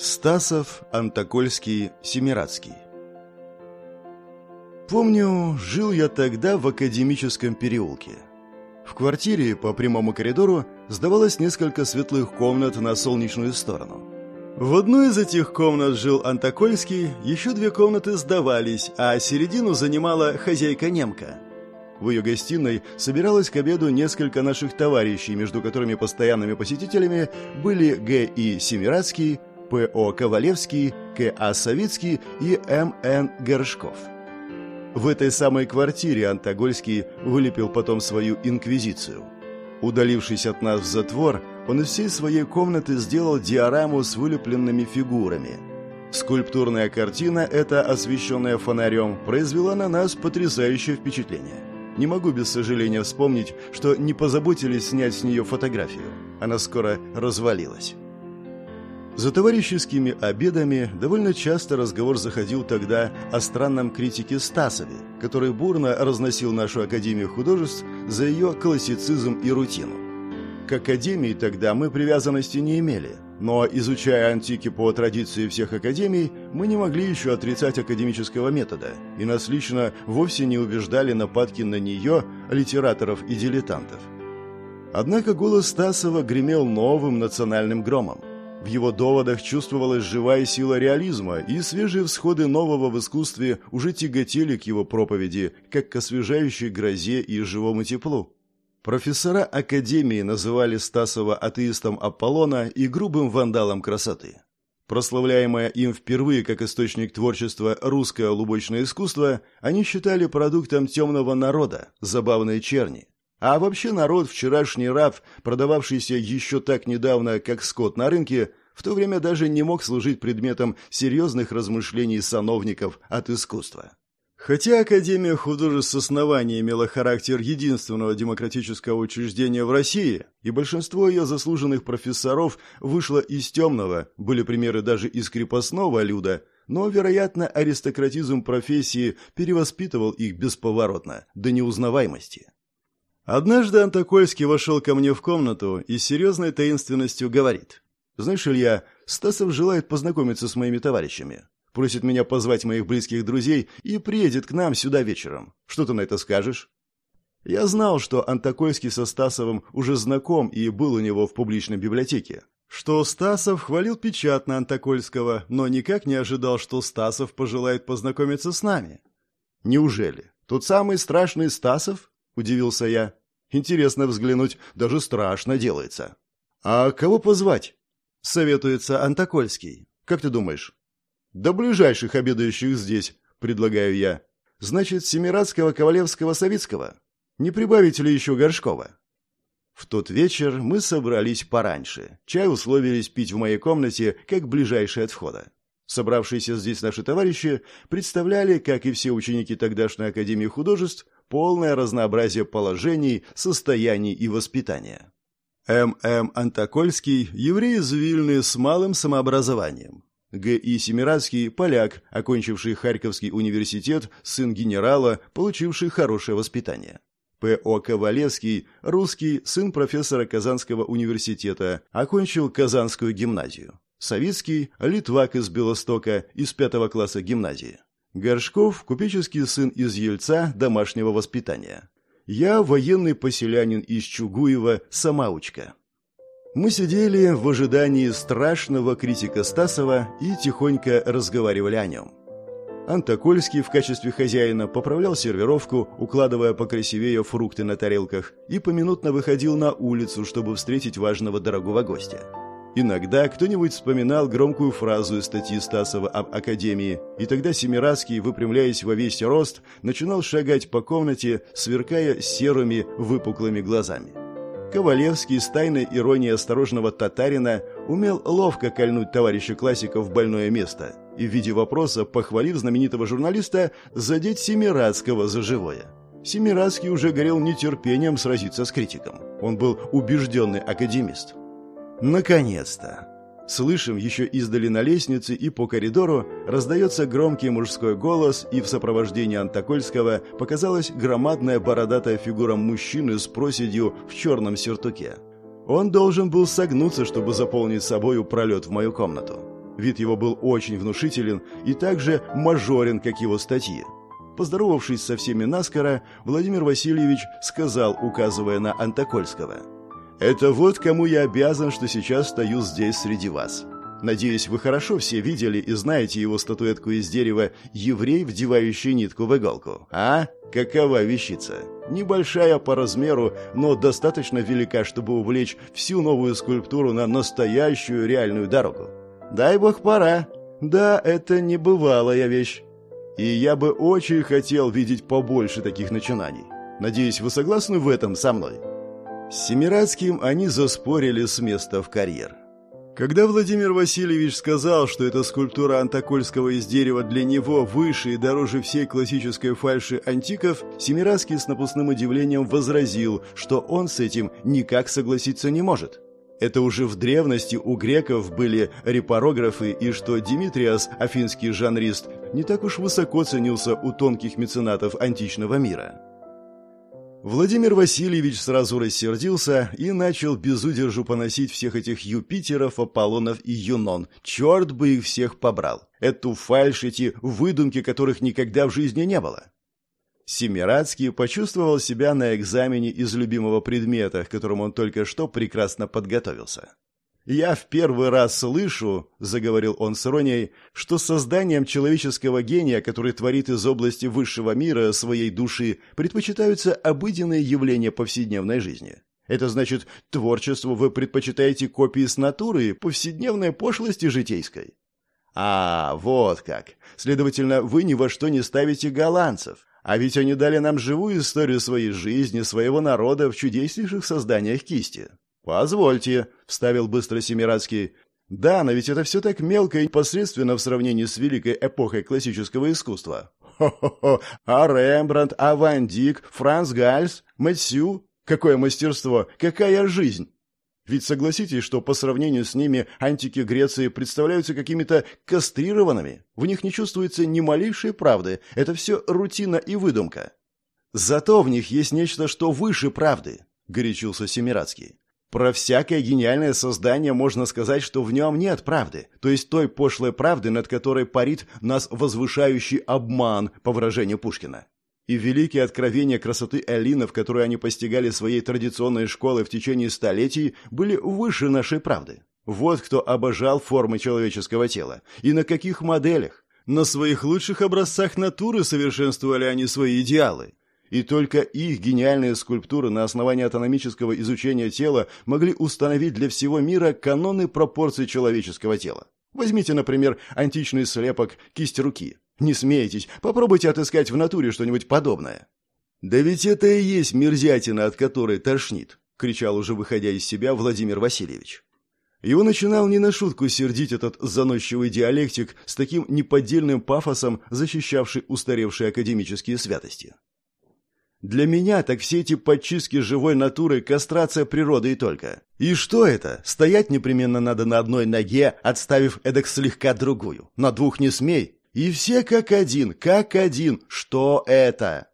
Стасов, Антокольский, Семирадский Помню, жил я тогда в академическом переулке. В квартире по прямому коридору сдавалось несколько светлых комнат на солнечную сторону. В одной из этих комнат жил Антокольский, еще две комнаты сдавались, а середину занимала хозяйка-немка. В ее гостиной собиралось к обеду несколько наших товарищей, между которыми постоянными посетителями были Г.И. Семирадский, П.О. Ковалевский, К.А. Савицкий и М.Н. Горшков. В этой самой квартире Антогольский вылепил потом свою инквизицию. Удалившись от нас в затвор, он из всей своей комнаты сделал диораму с вылепленными фигурами. Скульптурная картина, эта освещенная фонарем, произвела на нас потрясающее впечатление. Не могу без сожаления вспомнить, что не позаботились снять с нее фотографию. Она скоро развалилась. За товарищескими обедами довольно часто разговор заходил тогда о странном критике Стасове, который бурно разносил нашу Академию художеств за ее классицизм и рутину. К Академии тогда мы привязанности не имели, но, изучая антики по традиции всех академий, мы не могли еще отрицать академического метода, и нас лично вовсе не убеждали нападки на нее литераторов и дилетантов. Однако голос Стасова гремел новым национальным громом. В его доводах чувствовалась живая сила реализма, и свежие всходы нового в искусстве уже тяготели к его проповеди, как к освежающей грозе и живому теплу. Профессора Академии называли Стасова атеистом Аполлона и грубым вандалом красоты. Прославляемое им впервые как источник творчества русское лубочное искусство, они считали продуктом темного народа, забавной черни. А вообще народ, вчерашний раб, продававшийся еще так недавно, как скот на рынке, в то время даже не мог служить предметом серьезных размышлений сановников от искусства. Хотя Академия художеств с основания имела характер единственного демократического учреждения в России, и большинство ее заслуженных профессоров вышло из темного, были примеры даже из крепостного люда, но, вероятно, аристократизм профессии перевоспитывал их бесповоротно, до неузнаваемости. Однажды Антокольский вошел ко мне в комнату и с серьезной таинственностью говорит. «Знаешь, Илья, Стасов желает познакомиться с моими товарищами. Просит меня позвать моих близких друзей и приедет к нам сюда вечером. Что ты на это скажешь?» Я знал, что Антокольский со Стасовым уже знаком и был у него в публичной библиотеке. Что Стасов хвалил печатно Антокольского, но никак не ожидал, что Стасов пожелает познакомиться с нами. «Неужели? Тот самый страшный Стасов?» – удивился я. Интересно взглянуть, даже страшно делается. А кого позвать? Советуется Антокольский. Как ты думаешь? До ближайших обедающих здесь, предлагаю я. Значит, Семирадского, Ковалевского, Савицкого. Не прибавить ли еще Горшкова? В тот вечер мы собрались пораньше. Чай условились пить в моей комнате, как ближайший от входа. Собравшиеся здесь наши товарищи представляли, как и все ученики тогдашней Академии художеств, полное разнообразие положений, состояний и воспитания. М.М. Антокольский – еврей из Вильны с малым самообразованием. Г.И. Семирадский – поляк, окончивший Харьковский университет, сын генерала, получивший хорошее воспитание. П.О. Ковалевский – русский, сын профессора Казанского университета, окончил Казанскую гимназию. Савицкий – литвак из Белостока, из пятого класса гимназии. Горшков – купеческий сын из Ельца домашнего воспитания. Я – военный поселянин из Чугуева, самоучка. Мы сидели в ожидании страшного критика Стасова и тихонько разговаривали о нем. Антокольский в качестве хозяина поправлял сервировку, укладывая покрасивее фрукты на тарелках, и поминутно выходил на улицу, чтобы встретить важного дорогого гостя. Иногда кто-нибудь вспоминал громкую фразу из статьи Стасова об Академии, и тогда Семирадский, выпрямляясь во весь рост, начинал шагать по комнате, сверкая серыми выпуклыми глазами. Ковалевский с тайной иронией осторожного татарина умел ловко кольнуть товарища классика в больное место и в виде вопроса, похвалив знаменитого журналиста, задеть Семирадского за живое. Семирадский уже горел нетерпением сразиться с критиком. Он был убежденный академист. Наконец-то! Слышим еще издали на лестнице и по коридору раздается громкий мужской голос, и в сопровождении Антокольского показалась громадная бородатая фигура мужчины с проседью в черном сюртуке. Он должен был согнуться, чтобы заполнить собою пролет в мою комнату. Вид его был очень внушителен и также мажорен, как его статьи. Поздоровавшись со всеми наскоро, Владимир Васильевич сказал, указывая на Антокольского. «Это вот кому я обязан, что сейчас стою здесь среди вас. Надеюсь, вы хорошо все видели и знаете его статуэтку из дерева «Еврей, вдевающий нитку в иголку». А? Какова вещица? Небольшая по размеру, но достаточно велика, чтобы увлечь всю новую скульптуру на настоящую реальную дорогу. Дай бог пора. Да, это небывалая вещь. И я бы очень хотел видеть побольше таких начинаний. Надеюсь, вы согласны в этом со мной? С Семирадским они заспорили с места в карьер. Когда Владимир Васильевич сказал, что эта скульптура Антокольского из дерева для него выше и дороже всей классической фальши антиков, Семирадский с напускным удивлением возразил, что он с этим никак согласиться не может. Это уже в древности у греков были репорографы, и что Димитриас, афинский жанрист, не так уж высоко ценился у тонких меценатов античного мира. Владимир Васильевич сразу рассердился и начал без удержу поносить всех этих Юпитеров, Аполлонов и Юнон. Черт бы их всех побрал. Эту фальшь, эти выдумки, которых никогда в жизни не было. Семирадский почувствовал себя на экзамене из любимого предмета, к которому он только что прекрасно подготовился. «Я в первый раз слышу, — заговорил он с иронией, — что созданием человеческого гения, который творит из области высшего мира своей души, предпочитаются обыденные явления повседневной жизни. Это значит, творчеству вы предпочитаете копии с натуры, повседневной пошлости житейской. А, вот как. Следовательно, вы ни во что не ставите голландцев. А ведь они дали нам живую историю своей жизни, своего народа в чудеснейших созданиях кисти. «Позвольте», — вставил быстро Семирадский. «Да, но ведь это все так мелко и посредственно в сравнении с великой эпохой классического искусства. Хо-хо-хо! А Рембрандт, а Ван Дик, Франц Гальс, Мэтсю? Какое мастерство! Какая жизнь!» Ведь согласитесь, что по сравнению с ними антики Греции представляются какими-то кастрированными. В них не чувствуется ни малейшей правды. Это все рутина и выдумка. Зато в них есть нечто, что выше правды, горячился Семирадский. Про всякое гениальное создание можно сказать, что в нем нет правды, то есть той пошлой правды, над которой парит нас возвышающий обман, по выражению Пушкина. И великие откровения красоты Эллинов, которые они постигали своей традиционной школой в течение столетий, были выше нашей правды. Вот кто обожал формы человеческого тела. И на каких моделях? На своих лучших образцах натуры совершенствовали они свои идеалы. И только их гениальные скульптуры на основании атономического изучения тела могли установить для всего мира каноны пропорций человеческого тела. Возьмите, например, античный слепок «Кисть руки». Не смейтесь, попробуйте отыскать в натуре что-нибудь подобное. «Да ведь это и есть мерзятина, от которой тошнит», — кричал уже выходя из себя Владимир Васильевич. Его начинал не на шутку сердить этот заносчивый диалектик с таким неподдельным пафосом, защищавший устаревшие академические святости. Для меня так все эти подчистки живой натуры – кастрация природы и только. И что это? Стоять непременно надо на одной ноге, отставив эдак слегка другую. На двух не смей. И все как один, как один. Что это?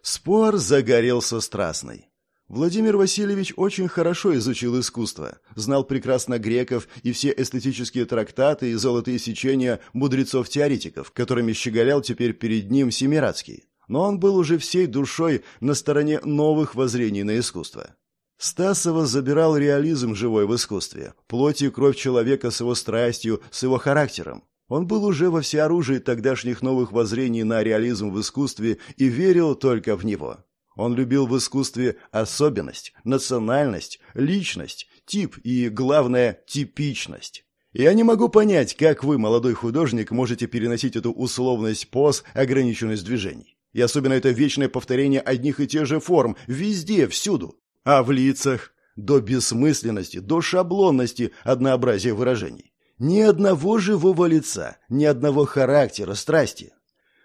Спор загорелся страстный. Владимир Васильевич очень хорошо изучил искусство, знал прекрасно греков и все эстетические трактаты и золотые сечения мудрецов-теоретиков, которыми щеголял теперь перед ним Семирадский но он был уже всей душой на стороне новых воззрений на искусство. Стасова забирал реализм живой в искусстве, плоть и кровь человека с его страстью, с его характером. Он был уже во всеоружии тогдашних новых воззрений на реализм в искусстве и верил только в него. Он любил в искусстве особенность, национальность, личность, тип и, главное, типичность. Я не могу понять, как вы, молодой художник, можете переносить эту условность поз, ограниченность движений. И особенно это вечное повторение одних и тех же форм, везде, всюду. А в лицах до бессмысленности, до шаблонности однообразия выражений. Ни одного живого лица, ни одного характера, страсти.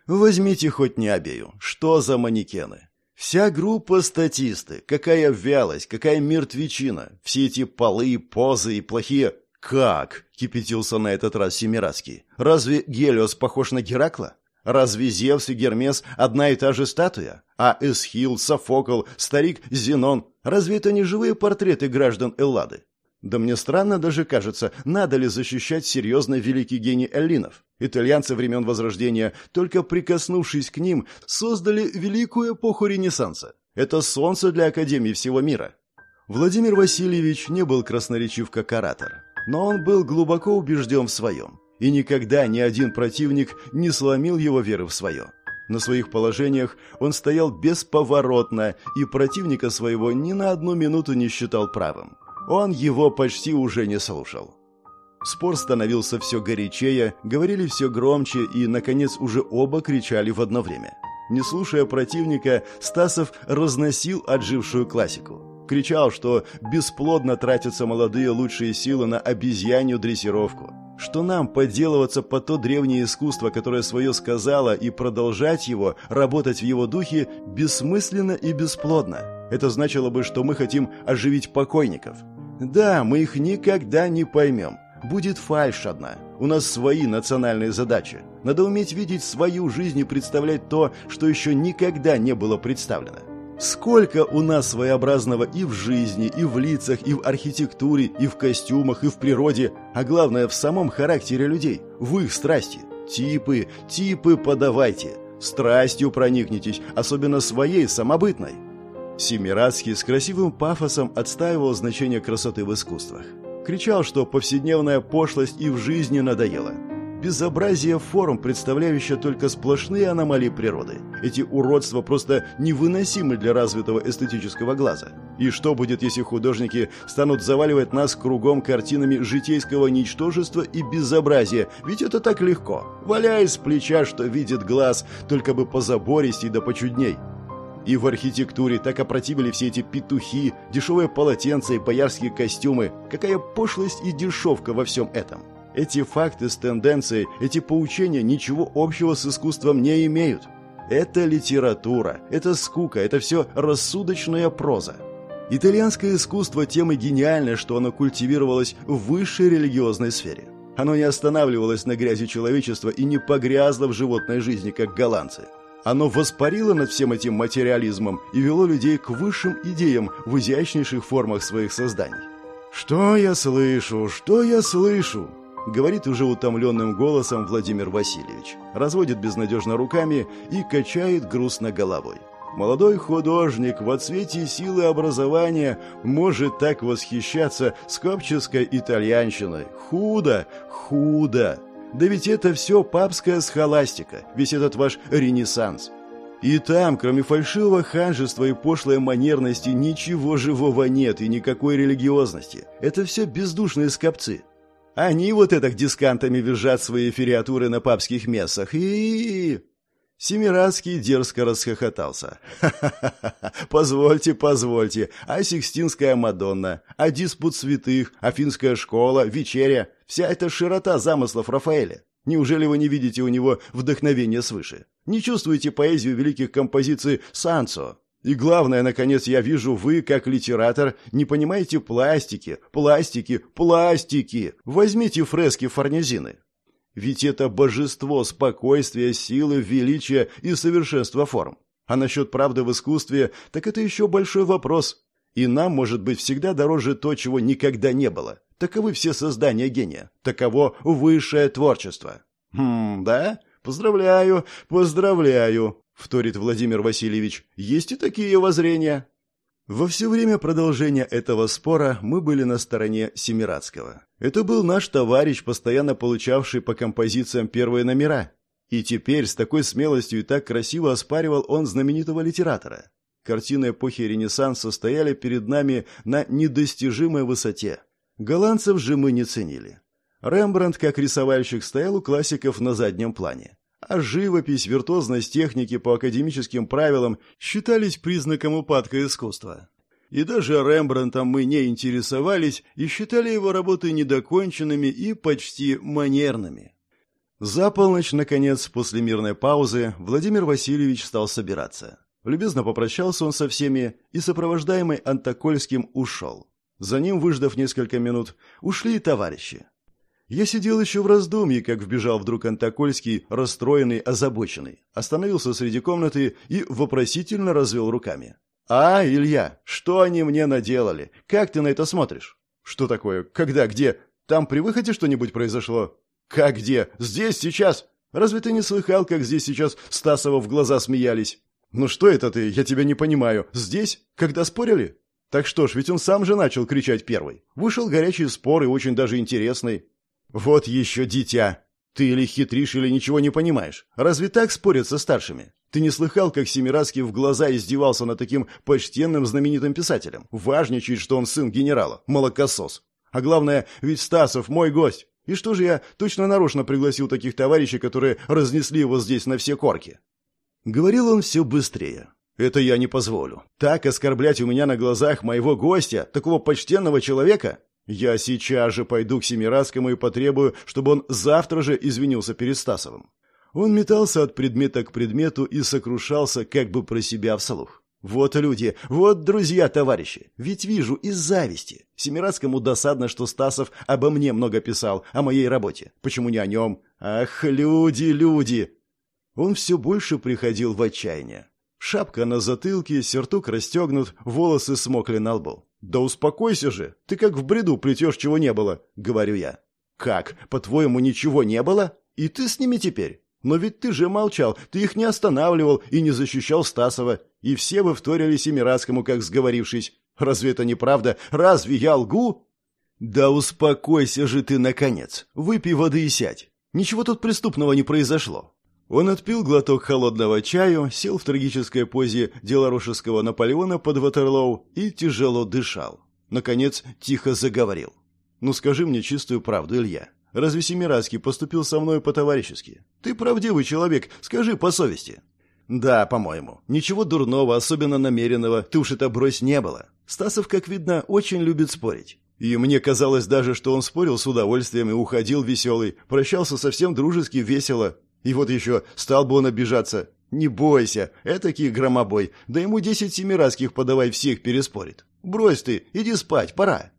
Возьмите хоть не обею. Что за манекены? Вся группа статисты. Какая вялость, какая мертвечина. Все эти полы, позы и плохие... «Как?» — кипятился на этот раз Семирадский. «Разве Гелиос похож на Геракла? Разве Зевс и Гермес одна и та же статуя? А Эсхил, Софокл, старик Зенон – разве это не живые портреты граждан Эллады? Да мне странно даже кажется, надо ли защищать серьезно великий гений эллинов. Итальянцы времен Возрождения, только прикоснувшись к ним, создали великую эпоху Ренессанса. Это солнце для Академии всего мира. Владимир Васильевич не был красноречив как оратор, но он был глубоко убежден в своем. И никогда ни один противник не сломил его веры в свое. На своих положениях он стоял бесповоротно и противника своего ни на одну минуту не считал правым. Он его почти уже не слушал. Спор становился все горячее, говорили все громче и, наконец, уже оба кричали в одно время. Не слушая противника, Стасов разносил отжившую классику. Кричал, что бесплодно тратятся молодые лучшие силы на обезьянью дрессировку, что нам подделываться по то древнее искусство, которое свое сказала, и продолжать его, работать в его духе, бессмысленно и бесплодно. Это значило бы, что мы хотим оживить покойников. Да, мы их никогда не поймем. Будет фальшь одна. У нас свои национальные задачи. Надо уметь видеть свою жизнь и представлять то, что еще никогда не было представлено. Сколько у нас своеобразного и в жизни, и в лицах, и в архитектуре, и в костюмах, и в природе, а главное в самом характере людей, в их страсти. Типы, типы подавайте. Страстью проникнитесь, особенно своей, самобытной. Семирадский с красивым пафосом отстаивал значение красоты в искусствах. Кричал, что повседневная пошлость и в жизни надоела. Безобразие форм, представляющее только сплошные аномалии природы. Эти уродства просто невыносимы для развитого эстетического глаза. И что будет, если художники станут заваливать нас кругом картинами житейского ничтожества и безобразия? Ведь это так легко. Валяясь с плеча, что видит глаз, только бы позабористей да почудней. И в архитектуре так опротивили все эти петухи, дешевые полотенца и боярские костюмы. Какая пошлость и дешевка во всем этом. Эти факты с тенденцией, эти поучения ничего общего с искусством не имеют. Это литература, это скука, это все рассудочная проза. Итальянское искусство тем и гениальное, что оно культивировалось в высшей религиозной сфере. Оно не останавливалось на грязи человечества и не погрязло в животной жизни, как голландцы. Оно воспарило над всем этим материализмом и вело людей к высшим идеям в изящнейших формах своих созданий. «Что я слышу? Что я слышу?» Говорит уже утомленным голосом Владимир Васильевич. Разводит безнадежно руками и качает грустно головой. Молодой художник в отсвете силы образования может так восхищаться скопческой итальянщиной. Худо, худо. Да ведь это все папская схоластика, весь этот ваш ренессанс. И там, кроме фальшивого ханжества и пошлой манерности, ничего живого нет и никакой религиозности. Это все бездушные скопцы. Они вот это дискантами визжат свои фериатуры на папских мессах и... Семирадский дерзко расхохотался. «Ха-ха-ха! Позвольте, позвольте! А Сикстинская Мадонна, а диспут святых, Афинская школа, вечеря — вся эта широта замыслов Рафаэля. Неужели вы не видите у него вдохновения свыше? Не чувствуете поэзию великих композиций Санцо? И главное, наконец, я вижу, вы, как литератор, не понимаете пластики, пластики, пластики. Возьмите фрески Форнезины. Ведь это божество спокойствия, силы, величия и совершенства форм. А насчет правды в искусстве, так это еще большой вопрос. И нам, может быть, всегда дороже то, чего никогда не было. Таковы все создания гения. Таково высшее творчество. Хм, да? Поздравляю, поздравляю, вторит Владимир Васильевич. Есть и такие воззрения. Во все время продолжения этого спора мы были на стороне Семирадского. Это был наш товарищ, постоянно получавший по композициям первые номера. И теперь с такой смелостью и так красиво оспаривал он знаменитого литератора. Картины эпохи Ренессанса стояли перед нами на недостижимой высоте. Голландцев же мы не ценили. Рембрандт, как рисовальщик, стоял у классиков на заднем плане а живопись, виртуозность техники по академическим правилам считались признаком упадка искусства. И даже Рембрандтом мы не интересовались и считали его работы недоконченными и почти манерными. За полночь, наконец, после мирной паузы, Владимир Васильевич стал собираться. Любезно попрощался он со всеми и, сопровождаемый Антокольским, ушел. За ним, выждав несколько минут, ушли и товарищи. Я сидел еще в раздумье, как вбежал вдруг Антокольский, расстроенный, озабоченный. Остановился среди комнаты и вопросительно развел руками. «А, Илья, что они мне наделали? Как ты на это смотришь?» Что такое? Когда? Где? Там при выходе что-нибудь произошло? Как где? Здесь, сейчас? Разве ты не слыхал, как здесь сейчас Стасова в глаза смеялись? Ну что это ты? Я тебя не понимаю. Здесь? Когда спорили? Так что ж, ведь он сам же начал кричать первый. Вышел горячий спор и очень даже интересный. Вот еще дитя. Ты или хитришь, или ничего не понимаешь. Разве так спорят со старшими? Ты не слыхал, как Семирадский в глаза издевался над таким почтенным знаменитым писателем? Важничает, что он сын генерала, молокосос. А главное, ведь Стасов мой гость. И что же я точно нарочно пригласил таких товарищей, которые разнесли его здесь на все корки? Говорил он все быстрее. Это я не позволю. Так оскорблять у меня на глазах моего гостя, такого почтенного человека? Я сейчас же пойду к Семирадскому и потребую, чтобы он завтра же извинился перед Стасовым. Он метался от предмета к предмету и сокрушался как бы про себя вслух. Вот люди, вот друзья-товарищи. Ведь вижу из зависти. Семирадскому досадно, что Стасов обо мне много писал, о моей работе. Почему не о нем? Ах, люди, люди! Он все больше приходил в отчаяние. Шапка на затылке, сертук расстегнут, волосы смокли на лбу. «Да успокойся же! Ты как в бреду плетешь, чего не было!» — говорю я. «Как? По-твоему, ничего не было? И ты с ними теперь? Но ведь ты же молчал, ты их не останавливал и не защищал Стасова, и все вы вторили Семирадскому, как сговорившись. Разве это не правда? Разве я лгу?» «Да успокойся же ты, наконец! Выпей воды и сядь! Ничего тут преступного не произошло. Он отпил глоток холодного чаю, сел в трагической позе делорошеского Наполеона под Ватерлоу и тяжело дышал. Наконец, тихо заговорил. «Ну скажи мне чистую правду, Илья. Разве Семирадский поступил со мной по-товарищески? Ты правдивый человек, скажи по совести». «Да, по-моему. Ничего дурного, особенно намеренного, ты уж это брось не было. Стасов, как видно, очень любит спорить. И мне казалось даже, что он спорил с удовольствием и уходил веселый, прощался совсем дружески, весело, и вот еще стал бы он обижаться. Не бойся, этакий громобой. Да ему десять семирадских подавай всех переспорит. Брось ты, иди спать, пора.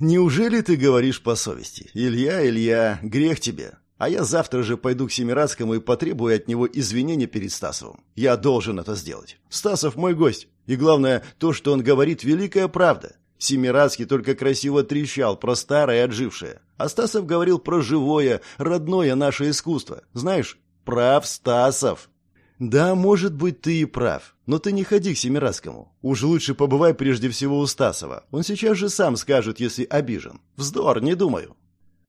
Неужели ты говоришь по совести? Илья, Илья, грех тебе. А я завтра же пойду к Семирадскому и потребую от него извинения перед Стасовым. Я должен это сделать. Стасов мой гость. И главное, то, что он говорит, великая правда. Семирадский только красиво трещал про старое и отжившее. А Стасов говорил про живое, родное наше искусство. Знаешь, Прав Стасов. Да, может быть, ты и прав. Но ты не ходи к Семирадскому. Уж лучше побывай прежде всего у Стасова. Он сейчас же сам скажет, если обижен. Вздор, не думаю.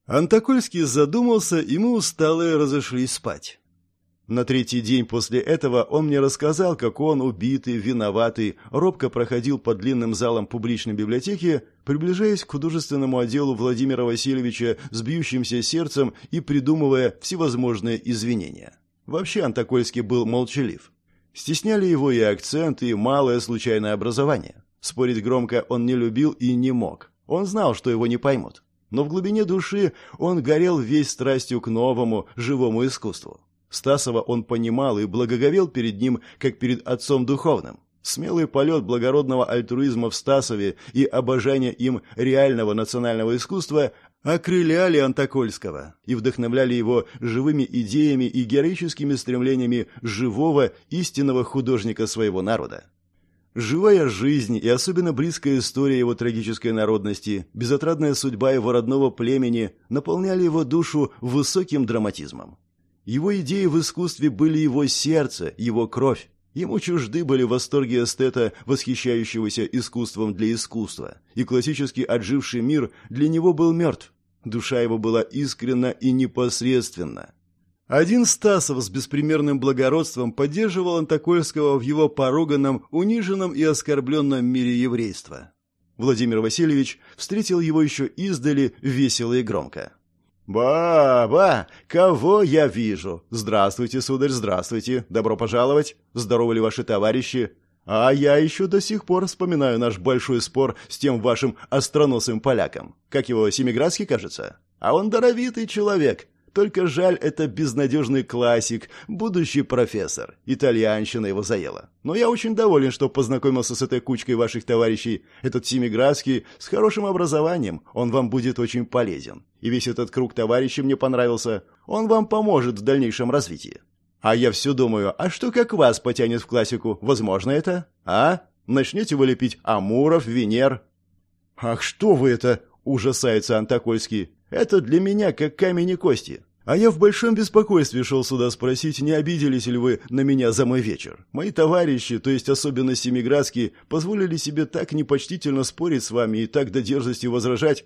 Антокольский задумался, и мы усталые разошлись спать. На третий день после этого он мне рассказал, как он, убитый, виноватый, робко проходил по длинным залам публичной библиотеки, приближаясь к художественному отделу Владимира Васильевича с бьющимся сердцем и придумывая всевозможные извинения. Вообще Антокольский был молчалив. Стесняли его и акцент, и малое случайное образование. Спорить громко он не любил и не мог. Он знал, что его не поймут. Но в глубине души он горел весь страстью к новому, живому искусству. Стасова он понимал и благоговел перед ним, как перед отцом духовным. Смелый полет благородного альтруизма в Стасове и обожание им реального национального искусства окрыляли Антокольского и вдохновляли его живыми идеями и героическими стремлениями живого, истинного художника своего народа. Живая жизнь и особенно близкая история его трагической народности, безотрадная судьба его родного племени наполняли его душу высоким драматизмом. Его идеи в искусстве были его сердце, его кровь. Ему чужды были восторги эстета, восхищающегося искусством для искусства, и классически отживший мир для него был мертв. Душа его была искренна и непосредственна. Один Стасов с беспримерным благородством поддерживал Антокольского в его поруганном, униженном и оскорбленном мире еврейства. Владимир Васильевич встретил его еще издали весело и громко. «Ба-ба! Кого я вижу? Здравствуйте, сударь, здравствуйте. Добро пожаловать. Здоровы ли ваши товарищи? А я еще до сих пор вспоминаю наш большой спор с тем вашим остроносым поляком. Как его, Семиградский, кажется? А он даровитый человек. Только жаль, это безнадежный классик, будущий профессор. Итальянщина его заела. Но я очень доволен, что познакомился с этой кучкой ваших товарищей. Этот Семиградский с хорошим образованием, он вам будет очень полезен. И весь этот круг товарищей мне понравился. Он вам поможет в дальнейшем развитии. А я все думаю, а что как вас потянет в классику? Возможно это? А? Начнете вы лепить Амуров, Венер? Ах, что вы это? ужасается Антокольский. «Это для меня как камень и кости. А я в большом беспокойстве шел сюда спросить, не обиделись ли вы на меня за мой вечер. Мои товарищи, то есть особенно семиградские, позволили себе так непочтительно спорить с вами и так до дерзости возражать.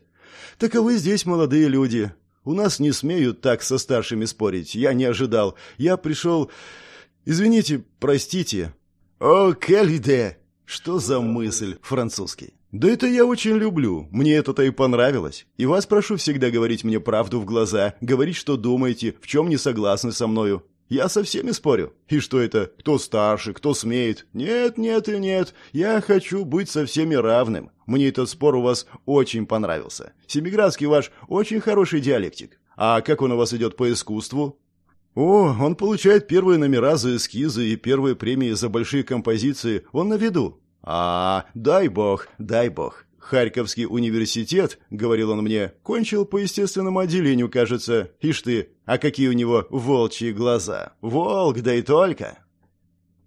Таковы здесь молодые люди. У нас не смеют так со старшими спорить. Я не ожидал. Я пришел... Извините, простите. О, калиде! Что за мысль, французский? Да это я очень люблю. Мне это-то и понравилось. И вас прошу всегда говорить мне правду в глаза, говорить, что думаете, в чем не согласны со мною. Я со всеми спорю. И что это? Кто старше, кто смеет? Нет, нет и нет. Я хочу быть со всеми равным. Мне этот спор у вас очень понравился. Семиградский ваш очень хороший диалектик. А как он у вас идет по искусству? О, он получает первые номера за эскизы и первые премии за большие композиции. Он на виду. А, дай бог, дай бог. Харьковский университет, говорил он мне, кончил по естественному отделению, кажется. Ишь ты, а какие у него волчьи глаза. Волк, да и только.